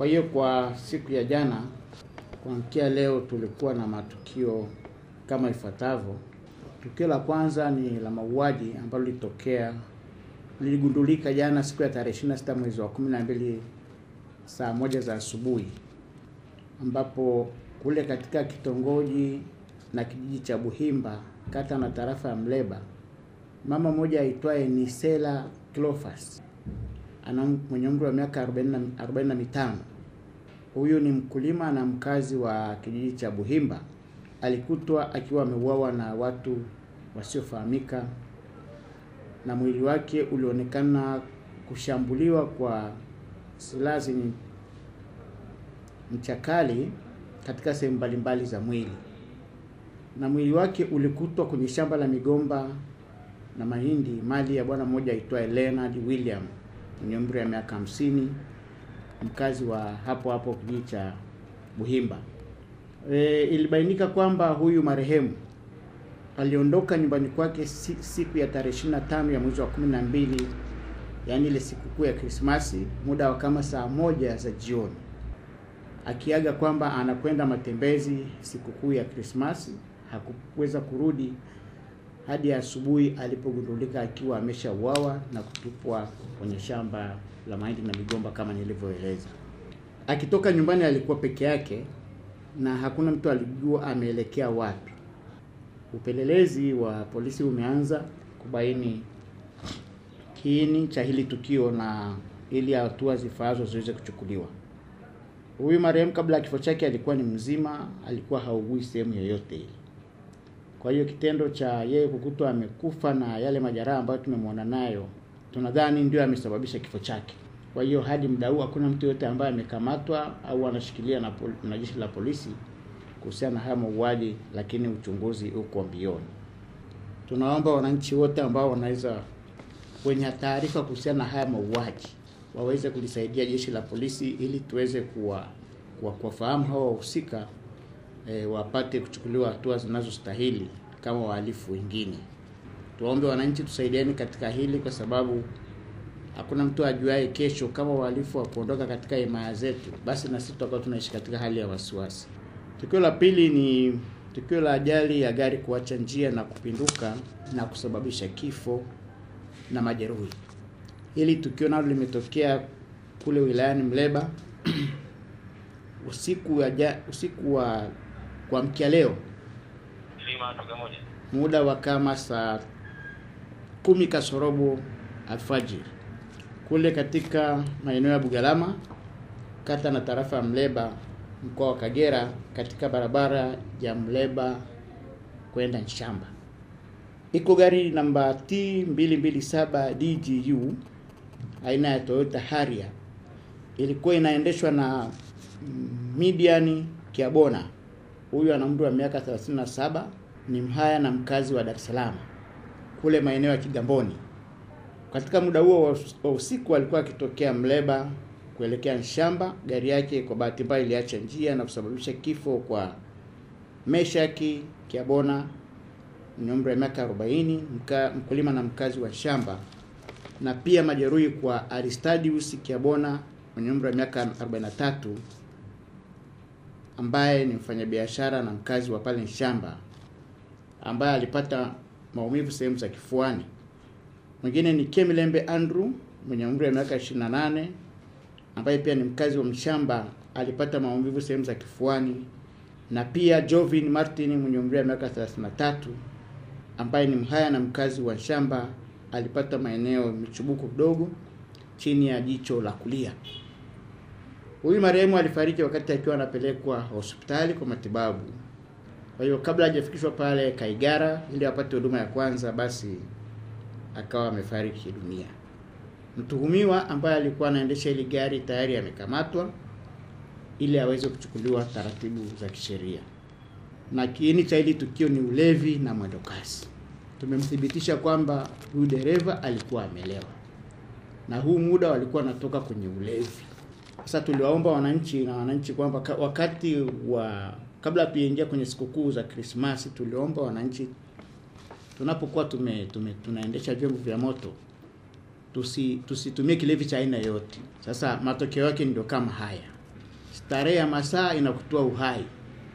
Kwa hiyo kwa siku ya jana kuamkia leo tulikuwa na matukio kama ifuatavyo. Tukio la kwanza ni la mauaji ambalo lilitokea liligundulika jana siku ya tarehe 26 mwezi wa 12 saa moja za asubuhi, ambapo kule katika kitongoji na kijiji cha Buhimba kata na tarafa ya Mleba, mama mmoja aitwaye Nisela Cleophas ana mwenye umri wa miaka 45. Huyu ni mkulima na mkazi wa kijiji cha Buhimba. Alikutwa akiwa ameuawa na watu wasiofahamika na mwili wake ulionekana kushambuliwa kwa silaha zenye ncha kali katika sehemu mbalimbali za mwili, na mwili wake ulikutwa kwenye shamba la migomba na mahindi mali ya bwana mmoja aitwaye Leonard William mwenye umri wa miaka hamsini, mkazi wa hapo hapo kijiji cha Buhimba. E, ilibainika kwamba huyu marehemu aliondoka nyumbani kwake siku ya tarehe 25 ya mwezi wa 12, yaani ile sikukuu ya Krismasi, muda wa kama saa moja za jioni, akiaga kwamba anakwenda matembezi sikukuu ya Krismasi. Hakuweza kurudi hadi asubuhi alipogundulika akiwa ameshauawa na kutupwa kwenye shamba la mahindi na migomba kama nilivyoeleza. Akitoka nyumbani alikuwa peke yake na hakuna mtu alijua ameelekea wapi. Upelelezi wa polisi umeanza kubaini kiini cha hili tukio na ili hatua zifaazo ziweze kuchukuliwa. Huyu marehemu kabla ya kifo chake alikuwa ni mzima, alikuwa haugui sehemu yoyote ile. Kwa hiyo kitendo cha yeye kukutwa amekufa na yale majeraha ambayo tumemwona nayo, tunadhani ndio amesababisha kifo chake. Kwa hiyo hadi muda huu hakuna mtu yote ambaye amekamatwa au anashikilia na, na jeshi la polisi kuhusiana na haya mauaji, lakini uchunguzi uko mbioni. Tunaomba wananchi wote ambao wanaweza wenye taarifa kuhusiana na haya mauaji waweze kulisaidia jeshi la polisi ili tuweze kuwa kuwafahamu hao wahusika e, wapate kuchukuliwa hatua zinazostahili kama wahalifu wengine. Tuombe wananchi tusaidiane katika hili, kwa sababu hakuna mtu ajuaye kesho. Kama wahalifu wa kuondoka katika himaya zetu, basi na sisi tutakuwa tunaishi katika hali ya wasiwasi. Tukio la pili ni tukio la ajali ya gari kuacha njia na kupinduka na kusababisha kifo na majeruhi. Hili tukio nalo limetokea kule wilayani Mleba usiku wa usiku wa kuamkia leo muda wa kama saa kumi kasorobo alfajiri kule katika maeneo ya Bugalama kata na tarafa ya Mleba mkoa wa Kagera katika barabara ya Mleba kwenda Nshamba. Iko gari namba T 227 DGU aina ya Toyota haria ilikuwa inaendeshwa na Midiani Kiabona. Huyu ana umri wa miaka 37, ni Mhaya na mkazi wa Dar es Salaam kule maeneo ya Kigamboni. Katika muda huo wa usiku alikuwa akitokea Mleba kuelekea Nshamba. Gari yake kwa bahati mbaya iliacha njia na kusababisha kifo kwa Meshaki Kiabona mwenye umri wa miaka 40, mka, mkulima na mkazi wa Shamba, na pia majeruhi kwa Aristadius Kiabona mwenye umri wa miaka 43 ambaye ni mfanyabiashara na mkazi wa pale Nshamba ambaye alipata maumivu sehemu za kifuani. Mwingine ni Kemilembe Andrew mwenye umri wa miaka 28 ambaye pia ni mkazi wa Mshamba alipata maumivu sehemu za kifuani, na pia Jovin Martin mwenye umri wa miaka 33 ambaye ni Mhaya na mkazi wa Shamba alipata maeneo michubuko kidogo chini ya jicho la kulia. Huyu marehemu alifariki wakati akiwa anapelekwa hospitali kwa matibabu. Kwa hiyo kabla hajafikishwa pale Kaigara ili apate huduma ya kwanza, basi akawa amefariki dunia. Mtuhumiwa ambaye alikuwa anaendesha ile gari tayari amekamatwa ili aweze kuchukuliwa taratibu za kisheria, na kiini cha hili tukio ni ulevi na mwendo kasi. Tumemthibitisha kwamba huyu dereva alikuwa amelewa na huu muda walikuwa wanatoka kwenye ulevi. Sasa tuliwaomba wananchi na wananchi kwamba wakati wa kabla tuingia kwenye sikukuu za Krismasi, tuliomba wananchi tunapokuwa tume, tume tunaendesha vyombo vya moto tusi tusitumie kilevi cha aina yote. Sasa matokeo yake ndio kama haya. starehe ya masaa inakutoa uhai,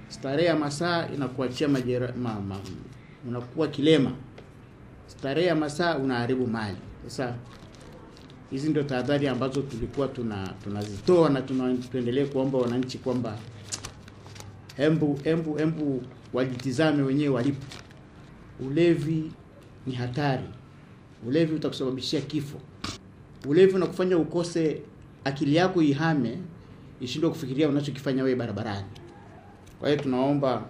starehe ya masaa inakuachia majera, ma, ma, unakuwa kilema, starehe ya masaa unaharibu mali. Sasa hizi ndio tahadhari ambazo tulikuwa tuna tunazitoa na tunaendelea kuomba wananchi kwamba hembu hembu hembu wajitizame wenyewe walipo. Ulevi ni hatari. Ulevi utakusababishia kifo. Ulevi unakufanya ukose akili yako ihame, ishindwe kufikiria unachokifanya wewe barabarani. Kwa hiyo tunaomba,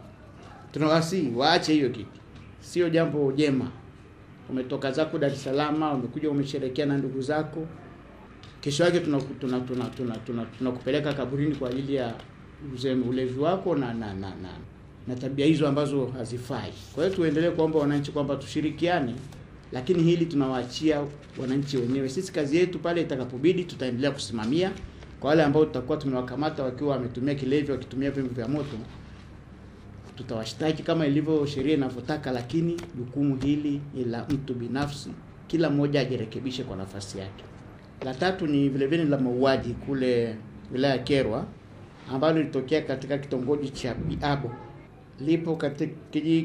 tunawasi waache hiyo kitu, sio jambo jema. Umetoka zako Dar es Salaam, umekuja umesherekea na ndugu zako, kesho yake tunakupeleka tuna, tuna, tuna, tuna, tuna kaburini kwa ajili ya uzeme ulevi wako na na na, na, na tabia hizo ambazo hazifai. Kwa hiyo tuendelee kuomba wananchi kwamba tushirikiane, lakini hili tunawaachia wananchi wenyewe. Sisi kazi yetu pale itakapobidi tutaendelea kusimamia. Kwa wale ambao tutakuwa tumewakamata wakiwa wametumia kilevi, wakitumia vyombo vya moto, tutawashtaki kama ilivyo sheria inavyotaka, lakini jukumu hili ni la mtu binafsi, kila mmoja ajirekebishe kwa nafasi yake. La tatu ni vile vile la mauaji kule wilaya ya Kerwa ambalo lilitokea katika kitongoji cha Biabo lipo katika.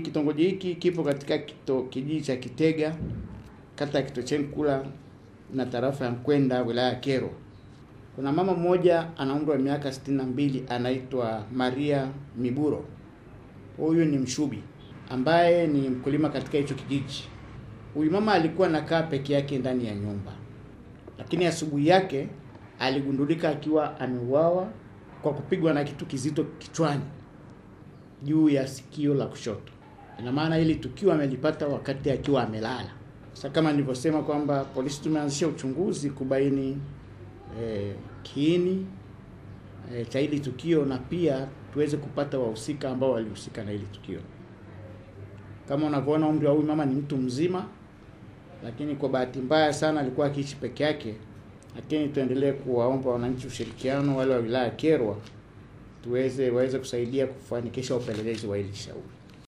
Kitongoji hiki kipo katika kito, kijiji cha Kitega kata ya Kitochenkula na tarafa ya Mkwenda wilaya ya Kerwa. Kuna mama mmoja ana umri wa miaka sitini na mbili anaitwa Maria Miburo. Huyu ni mshubi ambaye ni mkulima katika hicho kijiji. Huyu mama alikuwa anakaa peke yake ndani ya nyumba, lakini asubuhi yake aligundulika akiwa ameuawa kwa kupigwa na kitu kizito kichwani juu ya sikio la kushoto. Ina maana hili tukio amelipata wakati akiwa amelala. Sasa kama nilivyosema kwamba polisi tumeanzisha uchunguzi kubaini eh, kiini eh, cha hili tukio na pia tuweze kupata wahusika ambao walihusika na hili tukio. Kama unavyoona umri wa huyu mama ni mtu mzima, lakini kwa bahati mbaya sana alikuwa akiishi peke yake. Lakini tuendelee kuwaomba wananchi ushirikiano, wale wa wilaya Kerwa tuweze waweze kusaidia kufanikisha upelelezi wa hili shauri.